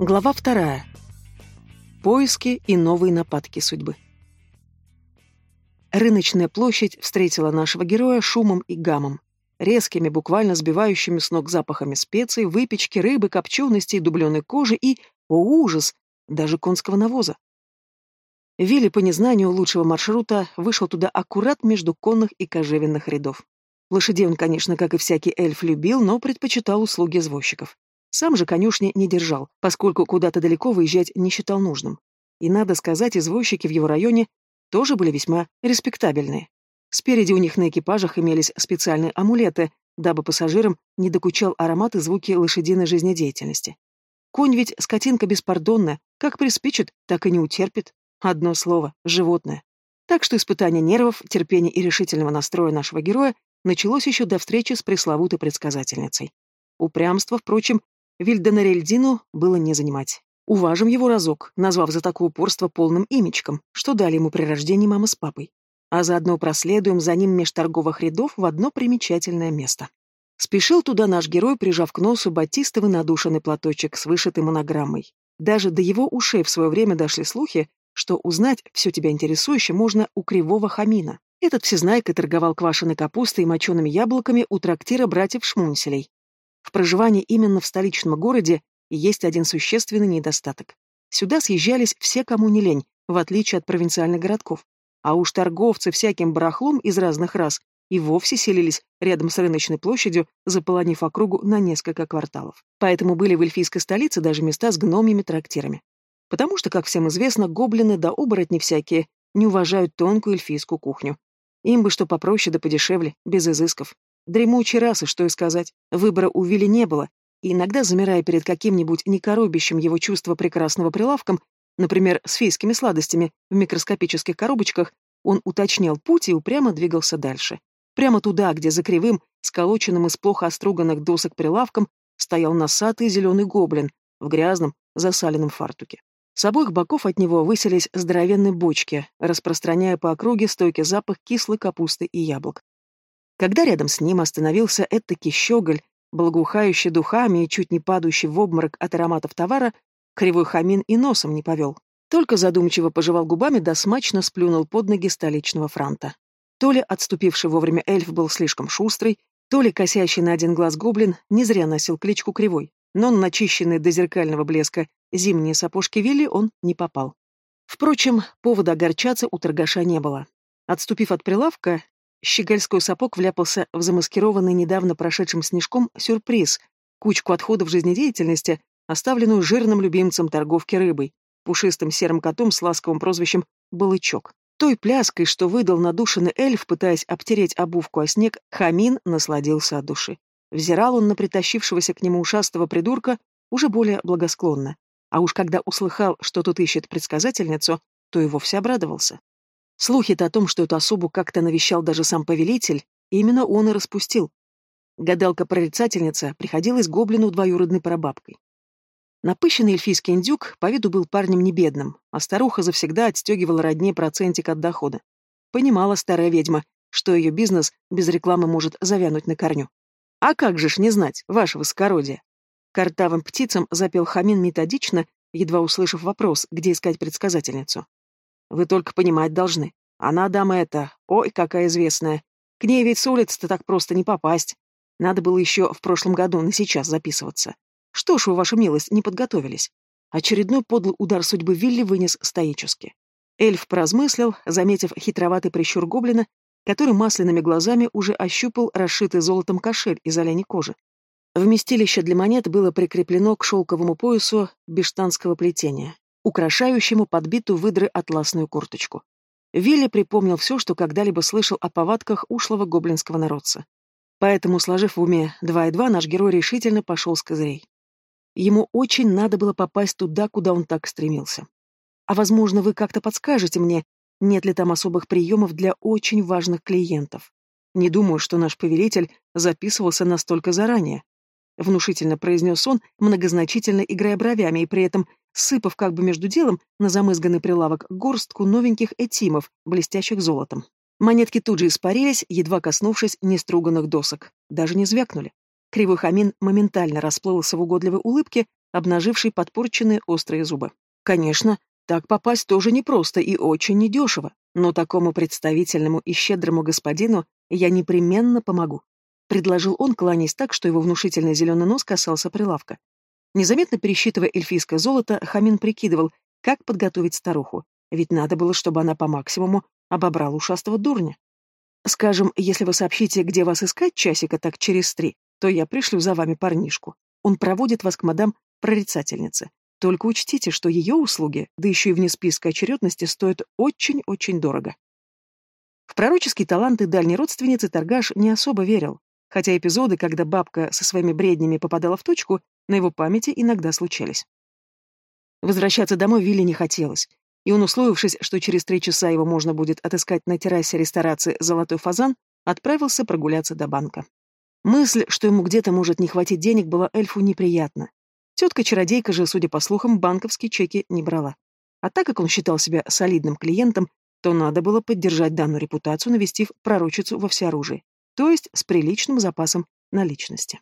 Глава вторая. Поиски и новые нападки судьбы. Рыночная площадь встретила нашего героя шумом и гамом. Резкими, буквально сбивающими с ног запахами специй, выпечки, рыбы, копченостей, дубленой кожи и, о ужас, даже конского навоза. Вилли по незнанию лучшего маршрута вышел туда аккурат между конных и кожевенных рядов. Лошадей он, конечно, как и всякий эльф, любил, но предпочитал услуги извозчиков. Сам же конюшни не держал, поскольку куда-то далеко выезжать не считал нужным. И, надо сказать, извозчики в его районе тоже были весьма респектабельные. Спереди у них на экипажах имелись специальные амулеты, дабы пассажирам не докучал аромат и звуки лошадиной жизнедеятельности. Конь ведь скотинка беспардонная, как приспичит, так и не утерпит. Одно слово — животное. Так что испытание нервов, терпения и решительного настроя нашего героя началось еще до встречи с пресловутой предсказательницей. Упрямство, впрочем, Вильденерельдину было не занимать. Уважим его разок, назвав за такое упорство полным имечком, что дали ему при рождении мама с папой. А заодно проследуем за ним меж торговых рядов в одно примечательное место. Спешил туда наш герой, прижав к носу батистовый надушенный платочек с вышитой монограммой. Даже до его ушей в свое время дошли слухи, что узнать все тебя интересующее можно у кривого хамина. Этот всезнайка торговал квашеной капустой и мочеными яблоками у трактира братьев Шмунселей. В проживании именно в столичном городе есть один существенный недостаток. Сюда съезжались все, кому не лень, в отличие от провинциальных городков. А уж торговцы всяким барахлом из разных рас и вовсе селились рядом с рыночной площадью, заполонив округу на несколько кварталов. Поэтому были в эльфийской столице даже места с гномьими трактирами. Потому что, как всем известно, гоблины да оборотни всякие не уважают тонкую эльфийскую кухню. Им бы что попроще да подешевле, без изысков. Дремучей расы, что и сказать. Выбора у Вилли не было, и иногда, замирая перед каким-нибудь некоробящим его чувство прекрасного прилавком, например, с фейскими сладостями в микроскопических коробочках, он уточнял путь и упрямо двигался дальше. Прямо туда, где за кривым, сколоченным из плохо оструганных досок прилавком, стоял носатый зеленый гоблин в грязном, засаленном фартуке. С обоих боков от него выселись здоровенные бочки, распространяя по округе стойкий запах кислой капусты и яблок. Когда рядом с ним остановился этакий щеголь, благоухающий духами и чуть не падающий в обморок от ароматов товара, кривой хамин и носом не повел. Только задумчиво пожевал губами да смачно сплюнул под ноги столичного франта. То ли отступивший вовремя эльф был слишком шустрый, то ли косящий на один глаз гоблин не зря носил кличку Кривой, но на начищенные до зеркального блеска зимние сапожки Вилли он не попал. Впрочем, повода огорчаться у торгаша не было. Отступив от прилавка, Щегольской сапог вляпался в замаскированный недавно прошедшим снежком сюрприз, кучку отходов жизнедеятельности, оставленную жирным любимцем торговки рыбой, пушистым серым котом с ласковым прозвищем «Балычок». Той пляской, что выдал надушенный эльф, пытаясь обтереть обувку о снег, Хамин насладился от души. Взирал он на притащившегося к нему ушастого придурка уже более благосклонно. А уж когда услыхал, что тут ищет предсказательницу, то и вовсе обрадовался. Слухи-то о том, что эту особу как-то навещал даже сам повелитель, именно он и распустил. Гадалка-прорицательница приходилась гоблину двоюродной прабабкой. Напыщенный эльфийский индюк по виду был парнем небедным, а старуха завсегда отстегивала родне процентик от дохода. Понимала старая ведьма, что ее бизнес без рекламы может завянуть на корню. «А как же ж не знать, ваше высокородие?» Картавым птицам запел Хамин методично, едва услышав вопрос, где искать предсказательницу. Вы только понимать должны. Она дама эта, ой, какая известная. К ней ведь с улицы-то так просто не попасть. Надо было еще в прошлом году на сейчас записываться. Что ж вы, ваша милость, не подготовились? Очередной подлый удар судьбы Вилли вынес стоически. Эльф поразмыслил, заметив хитроватый прищур гоблина, который масляными глазами уже ощупал расшитый золотом кошель из оленей кожи. Вместилище для монет было прикреплено к шелковому поясу бештанского плетения украшающему подбитую выдры атласную курточку. Вилли припомнил все, что когда-либо слышал о повадках ушлого гоблинского народца. Поэтому, сложив в уме два и два, наш герой решительно пошел с козырей. Ему очень надо было попасть туда, куда он так стремился. А возможно, вы как-то подскажете мне, нет ли там особых приемов для очень важных клиентов. Не думаю, что наш повелитель записывался настолько заранее. Внушительно произнес он, многозначительно играя бровями и при этом сыпав как бы между делом на замызганный прилавок горстку новеньких этимов, блестящих золотом. Монетки тут же испарились, едва коснувшись неструганных досок. Даже не звякнули. Кривой хамин моментально расплылся в угодливой улыбке, обнаживший подпорченные острые зубы. Конечно, так попасть тоже непросто и очень недешево, но такому представительному и щедрому господину я непременно помогу. Предложил он, кланяясь так, что его внушительный зеленый нос касался прилавка. Незаметно пересчитывая эльфийское золото, Хамин прикидывал, как подготовить старуху, ведь надо было, чтобы она по максимуму обобрала ушастого дурня. Скажем, если вы сообщите, где вас искать часика так через три, то я пришлю за вами парнишку. Он проводит вас к мадам-прорицательнице. Только учтите, что ее услуги, да еще и вне списка очередности, стоят очень-очень дорого. В пророческие таланты дальней родственницы торгаш не особо верил, хотя эпизоды, когда бабка со своими бреднями попадала в точку, на его памяти иногда случались. Возвращаться домой Вилли не хотелось, и он, условившись, что через три часа его можно будет отыскать на террасе ресторации «Золотой фазан», отправился прогуляться до банка. Мысль, что ему где-то может не хватить денег, была эльфу неприятна. Тетка-чародейка же, судя по слухам, банковские чеки не брала. А так как он считал себя солидным клиентом, то надо было поддержать данную репутацию, навестив пророчицу во всеоружии, то есть с приличным запасом наличности.